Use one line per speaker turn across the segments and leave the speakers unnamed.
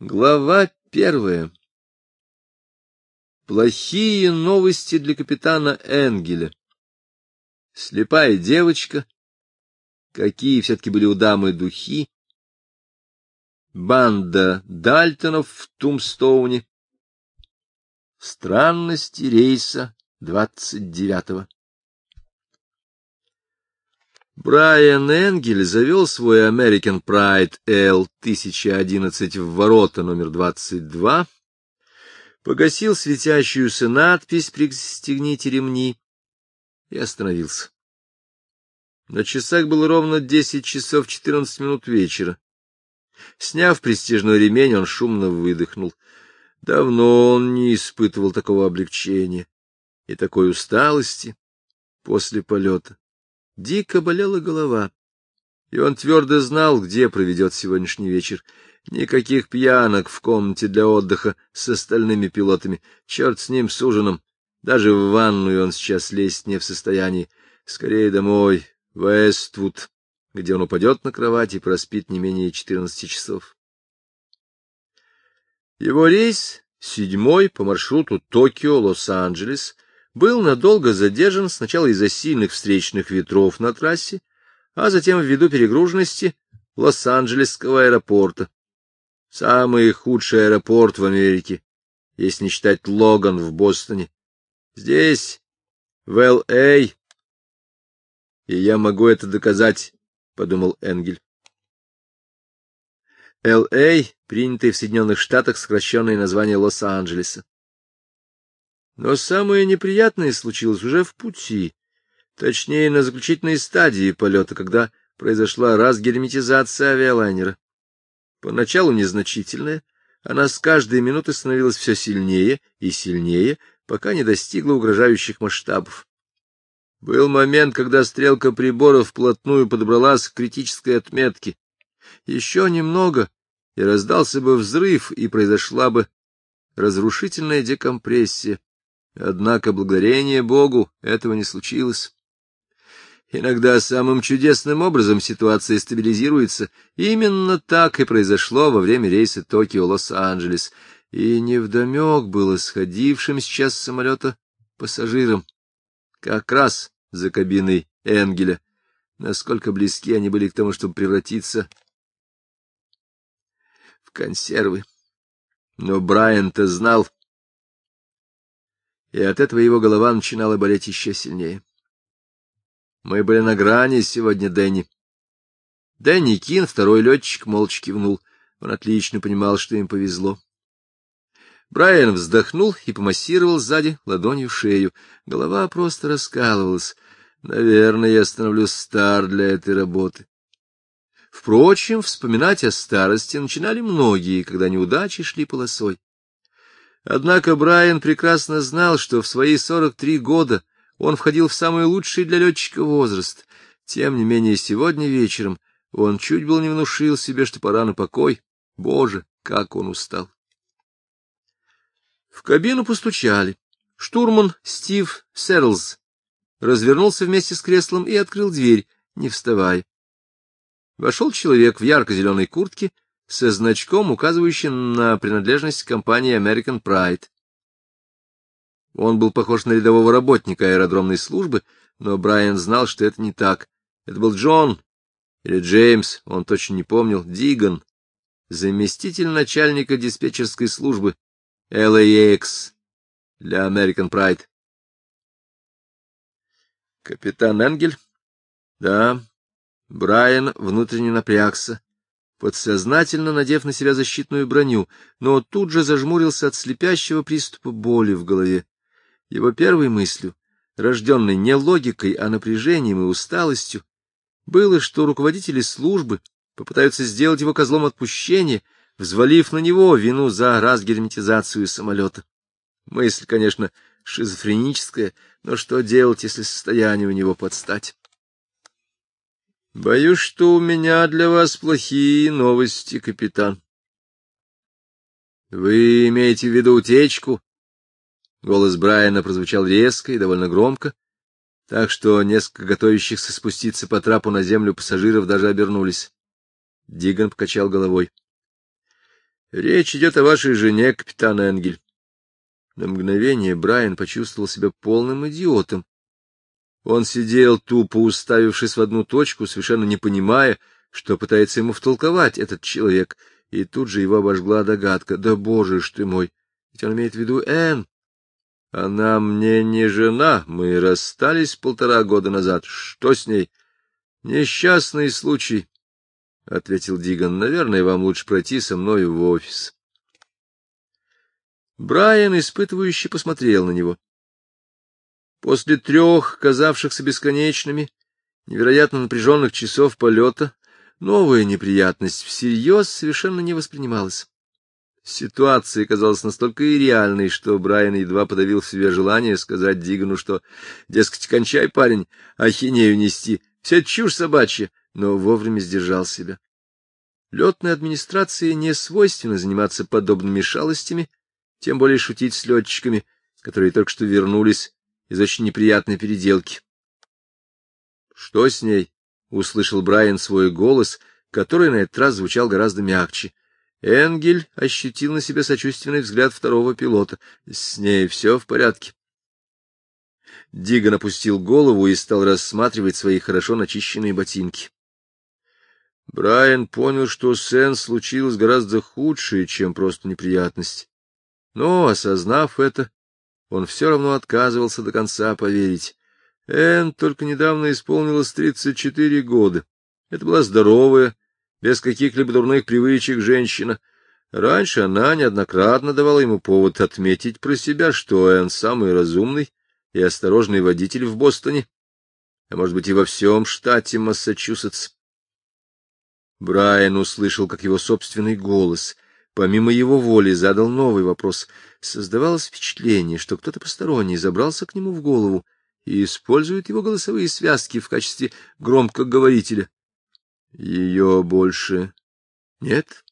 Глава первая. Плохие новости для капитана Энгеля. Слепая девочка. Какие все-таки были у дамы духи. Банда Дальтонов в Тумстоуне. Странности рейса двадцать девятого. Брайан Энгель завел свой American Pride L-1011 в ворота номер 22, погасил светящуюся надпись «Пристегните ремни» и остановился. На часах было ровно 10 часов 14 минут вечера. Сняв престижной ремень, он шумно выдохнул. Давно он не испытывал такого облегчения и такой усталости после полета. Дико болела голова, и он твердо знал, где проведет сегодняшний вечер. Никаких пьянок в комнате для отдыха с остальными пилотами. Черт с ним, с ужином. Даже в ванную он сейчас лезть не в состоянии. Скорее домой, в Эствуд, где он упадет на кровать и проспит не менее четырнадцати часов. Его рейс, седьмой по маршруту Токио-Лос-Анджелес, был надолго задержан сначала из-за сильных встречных ветров на трассе, а затем ввиду перегруженности Лос-Анджелесского аэропорта. Самый худший аэропорт в Америке, если не считать Логан в Бостоне. Здесь, в Л.А., и я могу это доказать, — подумал Энгель. Л.А. — принятое в Соединенных Штатах сокращенное название Лос-Анджелеса. Но самое неприятное случилось уже в пути, точнее, на заключительной стадии полета, когда произошла разгерметизация авиалайнера. Поначалу незначительная, она с каждой минуты становилась все сильнее и сильнее, пока не достигла угрожающих масштабов. Был момент, когда стрелка приборов вплотную подобралась к критической отметке. Еще немного, и раздался бы взрыв, и произошла бы разрушительная декомпрессия. Однако, благодарение Богу, этого не случилось. Иногда самым чудесным образом ситуация стабилизируется. Именно так и произошло во время рейса Токио-Лос-Анджелес. И невдомек было сходившим сейчас с самолета пассажирам. Как раз за кабиной Энгеля. Насколько близки они были к тому, чтобы превратиться в консервы. Но Брайан-то знал, и от этого его голова начинала болеть еще сильнее. Мы были на грани сегодня, Дэнни. Дэнни Кин, второй летчик, молча кивнул. Он отлично понимал, что им повезло. Брайан вздохнул и помассировал сзади ладонью шею. Голова просто раскалывалась. Наверное, я становлюсь стар для этой работы. Впрочем, вспоминать о старости начинали многие, когда неудачи шли полосой. Однако Брайан прекрасно знал, что в свои сорок три года он входил в самый лучший для летчика возраст. Тем не менее, сегодня вечером он чуть было не внушил себе, что пора на покой. Боже, как он устал! В кабину постучали. Штурман Стив Серлз развернулся вместе с креслом и открыл дверь, не вставая. Вошел человек в ярко-зеленой куртке со значком, указывающим на принадлежность компании American Pride. Он был похож на рядового работника аэродромной службы, но Брайан знал, что это не так. Это был Джон или Джеймс, он точно не помнил, Диган, заместитель начальника диспетчерской службы LAX для American Pride. Капитан Энгель? Да. Брайан внутренне напрягся подсознательно надев на себя защитную броню, но тут же зажмурился от слепящего приступа боли в голове. Его первой мыслью, рожденной не логикой, а напряжением и усталостью, было, что руководители службы попытаются сделать его козлом отпущения, взвалив на него вину за разгерметизацию самолета. Мысль, конечно, шизофреническая, но что делать, если состояние у него подстать? Боюсь, что у меня для вас плохие новости, капитан. Вы имеете в виду утечку? Голос Брайана прозвучал резко и довольно громко, так что несколько готовящихся спуститься по трапу на землю пассажиров даже обернулись. Диган покачал головой. — Речь идет о вашей жене, капитан Энгель. На мгновение Брайан почувствовал себя полным идиотом. Он сидел, тупо уставившись в одну точку, совершенно не понимая, что пытается ему втолковать этот человек, и тут же его обожгла догадка. Да боже ж ты мой! Ведь он имеет в виду Энн. Она мне не жена, мы расстались полтора года назад. Что с ней? Несчастный случай, — ответил Диган. Наверное, вам лучше пройти со мной в офис. Брайан, испытывающе посмотрел на него. После трех, казавшихся бесконечными, невероятно напряженных часов полета, новая неприятность всерьез совершенно не воспринималась. Ситуация казалась настолько ирреальной, что Брайан едва подавил в себе желание сказать Дигану, что, дескать, кончай, парень, ахинею нести, вся чушь собачья, но вовремя сдержал себя. Летной администрации не свойственно заниматься подобными шалостями, тем более шутить с летчиками, которые только что вернулись из очень неприятной переделки. — Что с ней? — услышал Брайан свой голос, который на этот раз звучал гораздо мягче. Энгель ощутил на себе сочувственный взгляд второго пилота. С ней все в порядке. Диган опустил голову и стал рассматривать свои хорошо начищенные ботинки. Брайан понял, что с Энн случилось гораздо худшее, чем просто неприятность. Но, осознав это, он все равно отказывался до конца поверить. Энн только недавно исполнилось тридцать четыре года. Это была здоровая, без каких-либо дурных привычек женщина. Раньше она неоднократно давала ему повод отметить про себя, что Энн самый разумный и осторожный водитель в Бостоне, а может быть и во всем штате Массачусетс. Брайан услышал, как его собственный голос, помимо его воли, задал новый вопрос. Создавалось впечатление, что кто-то посторонний забрался к нему в голову и использует его голосовые связки в качестве громкоговорителя. Ее больше нет?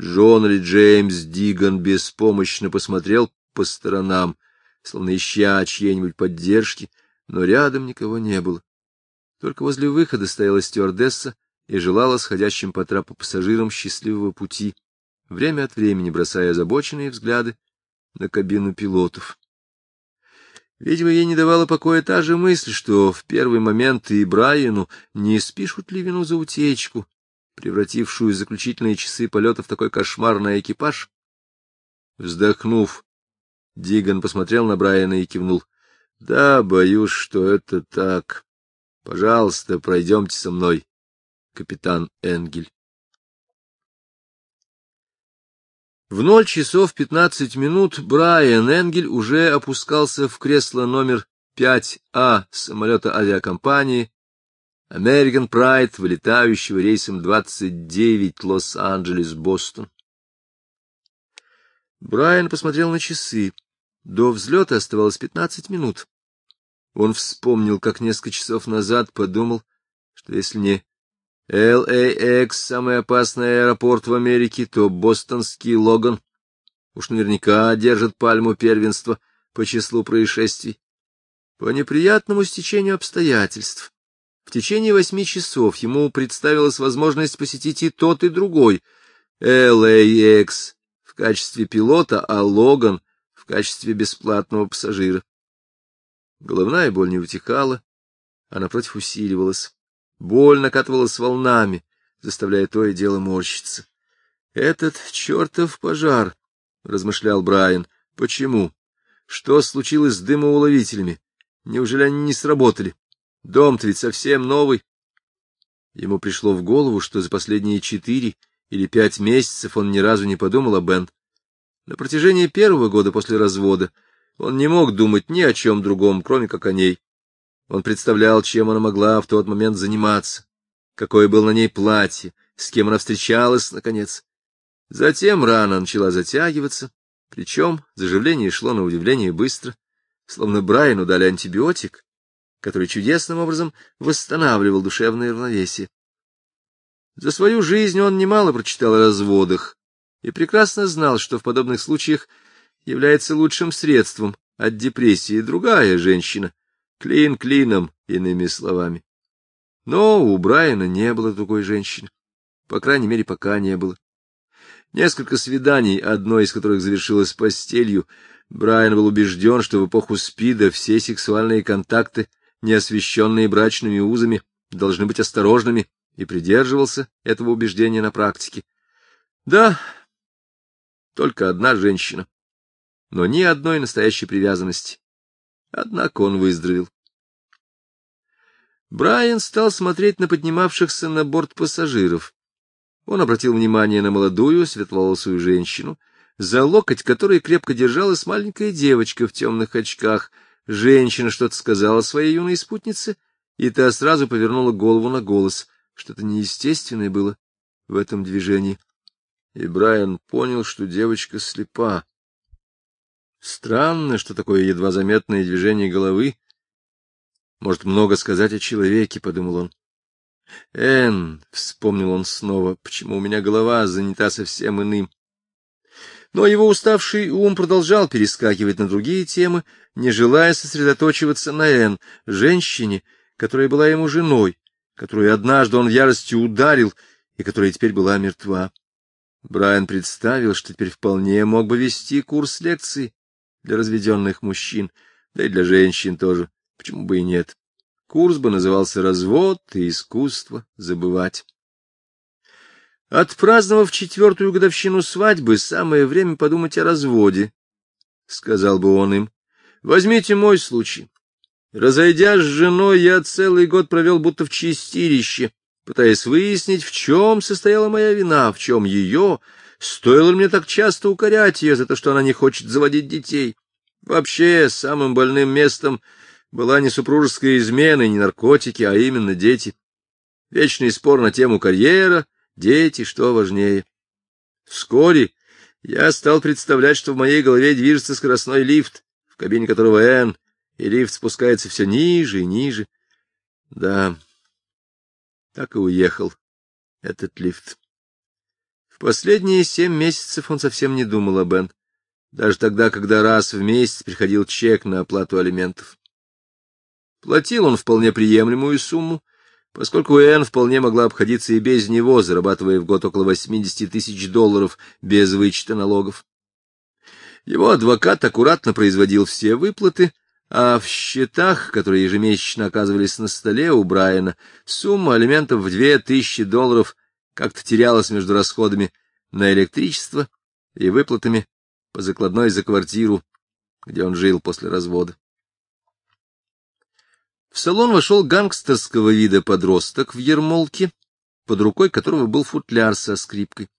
Джон или Джеймс Диган беспомощно посмотрел по сторонам, словно ища чьей-нибудь поддержки, но рядом никого не было. Только возле выхода стояла стюардесса и желала сходящим по трапу пассажирам счастливого пути, время от времени бросая озабоченные взгляды на кабину пилотов. Видимо, ей не давала покоя та же мысль, что в первый момент и Брайану не спишут ли вину за утечку, превратившую заключительные часы полета в такой кошмарный экипаж. Вздохнув, Диган посмотрел на Брайана и кивнул. — Да, боюсь, что это так. Пожалуйста, пройдемте со мной, капитан Энгель. В ноль часов пятнадцать минут Брайан Энгель уже опускался в кресло номер 5А самолета авиакомпании American Pride, вылетающего рейсом 29 Лос-Анджелес-Бостон. Брайан посмотрел на часы. До взлета оставалось пятнадцать минут. Он вспомнил, как несколько часов назад подумал, что если не LAX — самый опасный аэропорт в Америке, то бостонский Логан уж наверняка держит пальму первенства по числу происшествий. По неприятному стечению обстоятельств. В течение восьми часов ему представилась возможность посетить и тот, и другой. LAX в качестве пилота, а Логан в качестве бесплатного пассажира. Головная боль не утихала, а напротив усиливалась. Боль накатывалась волнами, заставляя то и дело морщиться. — Этот чертов пожар! — размышлял Брайан. — Почему? Что случилось с дымоуловителями? Неужели они не сработали? Дом-то ведь совсем новый. Ему пришло в голову, что за последние четыре или пять месяцев он ни разу не подумал о Бен. На протяжении первого года после развода он не мог думать ни о чем другом, кроме как о ней. Он представлял, чем она могла в тот момент заниматься, какое было на ней платье, с кем она встречалась, наконец. Затем рана начала затягиваться, причем заживление шло на удивление быстро, словно Брайану дали антибиотик, который чудесным образом восстанавливал душевное равновесие. За свою жизнь он немало прочитал о разводах и прекрасно знал, что в подобных случаях является лучшим средством от депрессии другая женщина, Клин клином, иными словами. Но у Брайана не было другой женщины. По крайней мере, пока не было. Несколько свиданий, одно из которых завершилось постелью, Брайан был убежден, что в эпоху СПИДа все сексуальные контакты, не освещенные брачными узами, должны быть осторожными, и придерживался этого убеждения на практике. Да, только одна женщина, но ни одной настоящей привязанности. Однако он выздоровел. Брайан стал смотреть на поднимавшихся на борт пассажиров. Он обратил внимание на молодую, светловолосую женщину, за локоть которой крепко держалась маленькая девочка в темных очках. Женщина что-то сказала своей юной спутнице, и та сразу повернула голову на голос. Что-то неестественное было в этом движении. И Брайан понял, что девочка слепа. Странно, что такое едва заметное движение головы может много сказать о человеке, — подумал он. Эн, — вспомнил он снова, — почему у меня голова занята совсем иным. Но его уставший ум продолжал перескакивать на другие темы, не желая сосредоточиваться на Эн, женщине, которая была ему женой, которую однажды он в ярости ударил и которая теперь была мертва. Брайан представил, что теперь вполне мог бы вести курс лекций для разведенных мужчин, да и для женщин тоже. Почему бы и нет? Курс бы назывался «Развод и искусство забывать». Отпраздновав четвертую годовщину свадьбы, самое время подумать о разводе, — сказал бы он им. Возьмите мой случай. Разойдясь с женой, я целый год провел будто в чистилище, пытаясь выяснить, в чем состояла моя вина, в чем ее, стоило мне так часто укорять ее за то, что она не хочет заводить детей. Вообще, самым больным местом была не супружеская измена и не наркотики, а именно дети. Вечный спор на тему карьера, дети, что важнее. Вскоре я стал представлять, что в моей голове движется скоростной лифт, в кабине которого Н, и лифт спускается все ниже и ниже. Да, так и уехал этот лифт. Последние семь месяцев он совсем не думал об Энн, даже тогда, когда раз в месяц приходил чек на оплату алиментов. Платил он вполне приемлемую сумму, поскольку Энн вполне могла обходиться и без него, зарабатывая в год около 80 тысяч долларов без вычета налогов. Его адвокат аккуратно производил все выплаты, а в счетах, которые ежемесячно оказывались на столе у Брайана, сумма алиментов в две тысячи долларов как-то терялась между расходами на электричество и выплатами по закладной за квартиру, где он жил после развода. В салон вошел гангстерского вида подросток в ермолке, под рукой которого был футляр со скрипкой.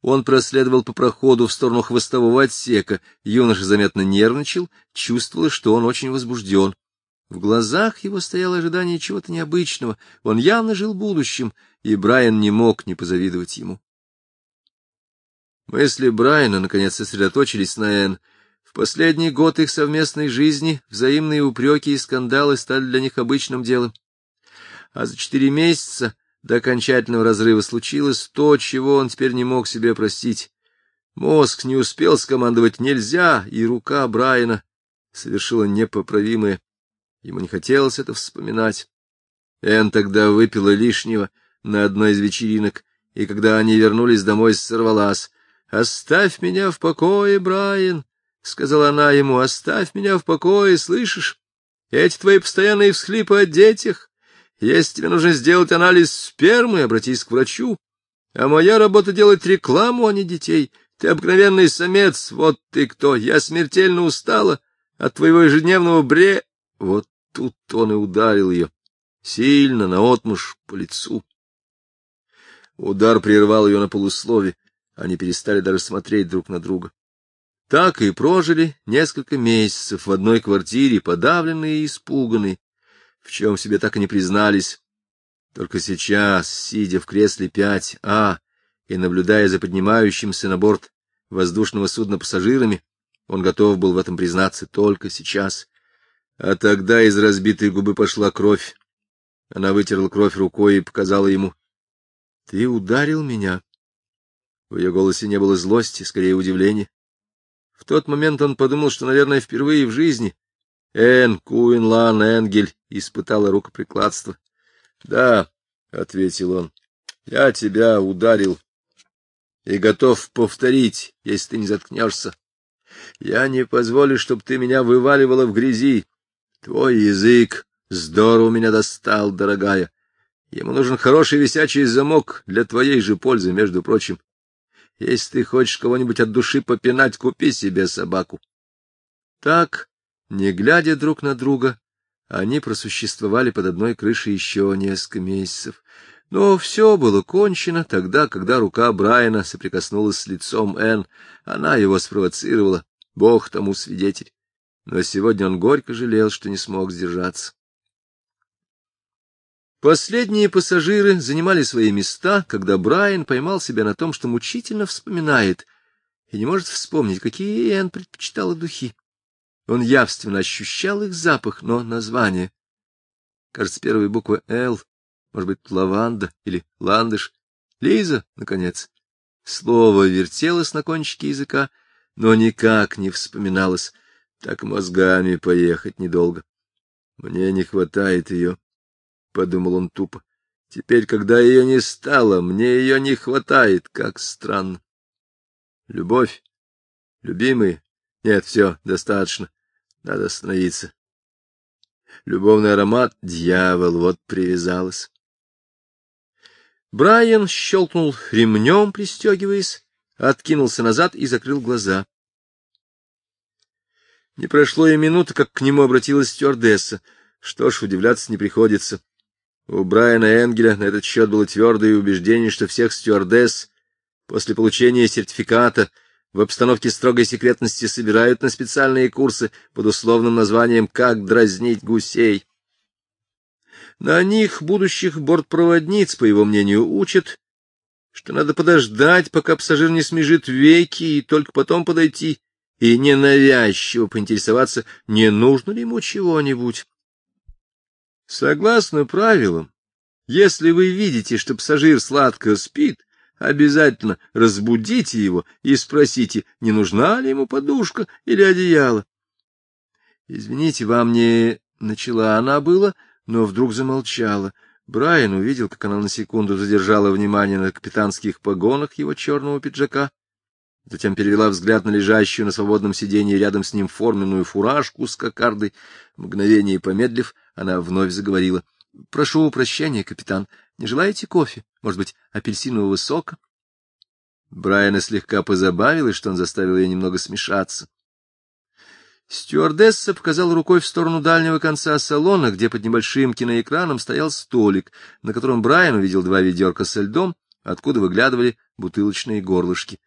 Он проследовал по проходу в сторону хвостового отсека. Юноша заметно нервничал, чувствовал, что он очень возбужден. В глазах его стояло ожидание чего-то необычного. Он явно жил будущим, и Брайан не мог не позавидовать ему. Мысли Брайана, наконец, сосредоточились на Энн. В последний год их совместной жизни взаимные упреки и скандалы стали для них обычным делом. А за четыре месяца до окончательного разрыва случилось то, чего он теперь не мог себе простить. Мозг не успел скомандовать «нельзя», и рука Брайана совершила непоправимое. Ему не хотелось это вспоминать. Эн тогда выпила лишнего на одной из вечеринок, и когда они вернулись домой, сорвалась. «Оставь меня в покое, Брайан!» — сказала она ему, — оставь меня в покое, слышишь? Эти твои постоянные всхлипы о детях. Если тебе нужно сделать анализ спермы, обратись к врачу. А моя работа — делать рекламу, а не детей. Ты обыкновенный самец, вот ты кто. Я смертельно устала от твоего ежедневного бре... Вот тут он и ударил ее. Сильно, наотмашь, по лицу. Удар прервал ее на полуслове. Они перестали даже смотреть друг на друга. Так и прожили несколько месяцев в одной квартире, подавленные и испуганные, в чем себе так и не признались. Только сейчас, сидя в кресле 5А и наблюдая за поднимающимся на борт воздушного судна пассажирами, он готов был в этом признаться только сейчас. А тогда из разбитой губы пошла кровь. Она вытерла кровь рукой и показала ему. — Ты ударил меня. В ее голосе не было злости, скорее удивления. В тот момент он подумал, что, наверное, впервые в жизни Эн Куинлан Энгель испытала рукоприкладство. — Да, — ответил он, — я тебя ударил. и готов повторить, если ты не заткнешься. Я не позволю, чтобы ты меня вываливала в грязи. Твой язык здорово меня достал, дорогая. Ему нужен хороший висячий замок для твоей же пользы, между прочим. Если ты хочешь кого-нибудь от души попинать, купи себе собаку. Так, не глядя друг на друга, они просуществовали под одной крышей еще несколько месяцев. Но все было кончено тогда, когда рука Брайана соприкоснулась с лицом Энн. Она его спровоцировала, Бог тому свидетель. Но сегодня он горько жалел, что не смог сдержаться. Последние пассажиры занимали свои места, когда Брайан поймал себя на том, что мучительно вспоминает и не может вспомнить, какие Энн предпочитала духи. Он явственно ощущал их запах, но название. Кажется, первая буква «Л», может быть, лаванда или ландыш. Лиза, наконец. Слово вертелось на кончике языка, но никак не вспоминалось. Так мозгами поехать недолго. Мне не хватает ее. — подумал он тупо. — Теперь, когда ее не стало, мне ее не хватает, как странно. Любовь, любимый, нет, все, достаточно, надо остановиться. Любовный аромат, дьявол, вот привязалась. Брайан щелкнул ремнем, пристегиваясь, откинулся назад и закрыл глаза. Не прошло и минуты, как к нему обратилась стюардесса. Что ж, удивляться не приходится. У Брайана Энгеля на этот счет было твердое убеждение, что всех стюардесс после получения сертификата в обстановке строгой секретности собирают на специальные курсы под условным названием «Как дразнить гусей». На них будущих бортпроводниц, по его мнению, учат, что надо подождать, пока пассажир не смежит веки, и только потом подойти и ненавязчиво поинтересоваться, не нужно ли ему чего-нибудь. Согласно правилам, если вы видите, что пассажир сладко спит, обязательно разбудите его и спросите, не нужна ли ему подушка или одеяло. Извините, вам не начала она было, но вдруг замолчала. Брайан увидел, как она на секунду задержала внимание на капитанских погонах его черного пиджака, затем перевела взгляд на лежащую на свободном сиденье рядом с ним форменную фуражку с кокардой. Мгновение помедлив, она вновь заговорила. — Прошу прощения, капитан. Не желаете кофе? Может быть, апельсинового сока? Брайана слегка позабавилась, что он заставил ее немного смешаться. Стюардесса показала рукой в сторону дальнего конца салона, где под небольшим киноэкраном стоял столик, на котором Брайан увидел два ведерка со льдом, откуда выглядывали бутылочные горлышки.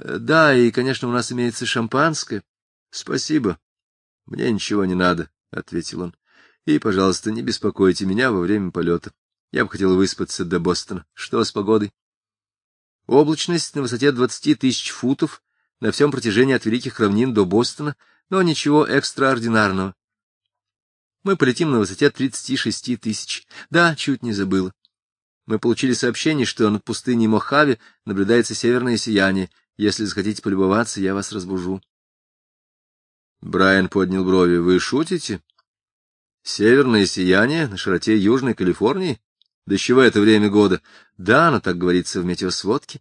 Э, — Да, и, конечно, у нас имеется шампанское. — Спасибо. — Мне ничего не надо, — ответил он. — И, пожалуйста, не беспокойте меня во время полета. Я бы хотел выспаться до Бостона. Что с погодой? Облачность на высоте двадцати тысяч футов на всем протяжении от Великих равнин до Бостона, но ничего экстраординарного. Мы полетим на высоте тридцати шести тысяч. Да, чуть не забыла. Мы получили сообщение, что над пустыней Мохаве наблюдается северное сияние. Если захотите полюбоваться, я вас разбужу. Брайан поднял брови. — Вы шутите? Северное сияние на широте Южной Калифорнии? Да чего это время года? Да, оно так говорится в метеосводке.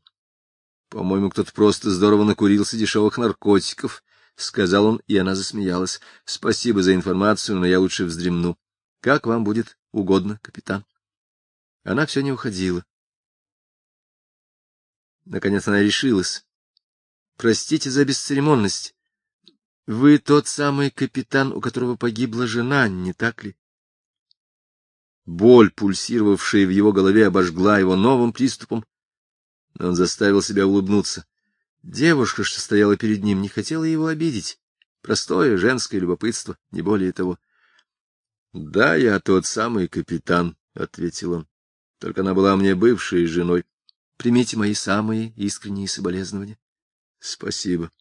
По-моему, кто-то просто здорово накурился дешевых наркотиков, — сказал он, и она засмеялась. — Спасибо за информацию, но я лучше вздремну. Как вам будет угодно, капитан? Она все не уходила. Наконец она решилась. Простите за бесцеремонность. Вы тот самый капитан, у которого погибла жена, не так ли? Боль, пульсировавшая в его голове, обожгла его новым приступом, но он заставил себя улыбнуться. Девушка, что стояла перед ним, не хотела его обидеть. Простое женское любопытство, не более того. — Да, я тот самый капитан, — ответил он. — Только она была мне бывшей женой. Примите мои самые искренние соболезнования. — Спасибо.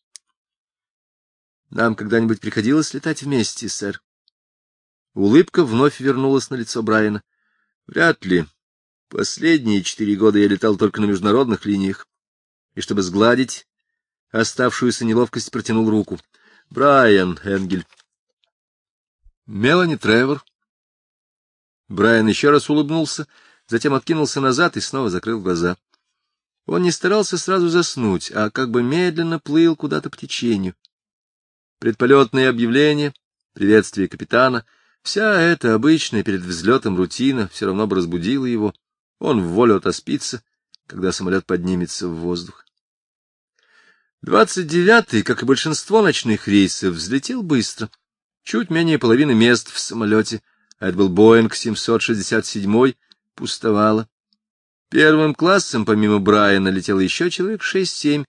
— Нам когда-нибудь приходилось летать вместе, сэр? Улыбка вновь вернулась на лицо Брайана. — Вряд ли. Последние четыре года я летал только на международных линиях. И чтобы сгладить оставшуюся неловкость, протянул руку. — Брайан Энгель. — Мелани Тревор. Брайан еще раз улыбнулся, затем откинулся назад и снова закрыл глаза. Он не старался сразу заснуть, а как бы медленно плыл куда-то по течению. Предполетные объявления, приветствие капитана — вся эта обычная перед взлетом рутина все равно бы разбудила его. Он в волю отоспится, когда самолет поднимется в воздух. Двадцать девятый, как и большинство ночных рейсов, взлетел быстро. Чуть менее половины мест в самолете, а это был Боинг 767, пустовало. Первым классом, помимо Брайана, летело еще человек шесть-семь.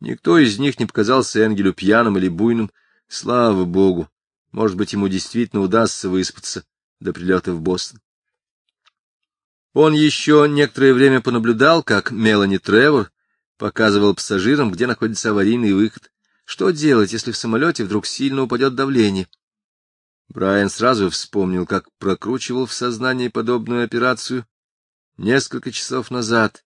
Никто из них не показался Энгелю пьяным или буйным. Слава богу! Может быть, ему действительно удастся выспаться до прилета в Бостон. Он еще некоторое время понаблюдал, как Мелани Тревор показывал пассажирам, где находится аварийный выход. Что делать, если в самолете вдруг сильно упадет давление? Брайан сразу вспомнил, как прокручивал в сознании подобную операцию несколько часов назад,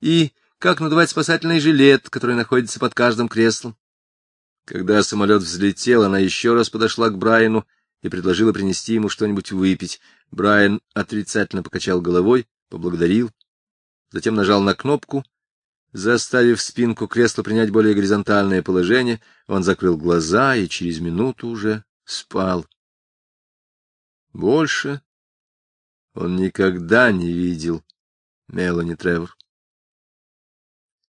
и как надувать спасательный жилет, который находится под каждым креслом. Когда самолет взлетел, она еще раз подошла к Брайану и предложила принести ему что-нибудь выпить. Брайан отрицательно покачал головой, поблагодарил, затем нажал на кнопку, заставив спинку кресла принять более горизонтальное положение, он закрыл глаза и через минуту уже спал. Больше он никогда не видел Мелани Тревор.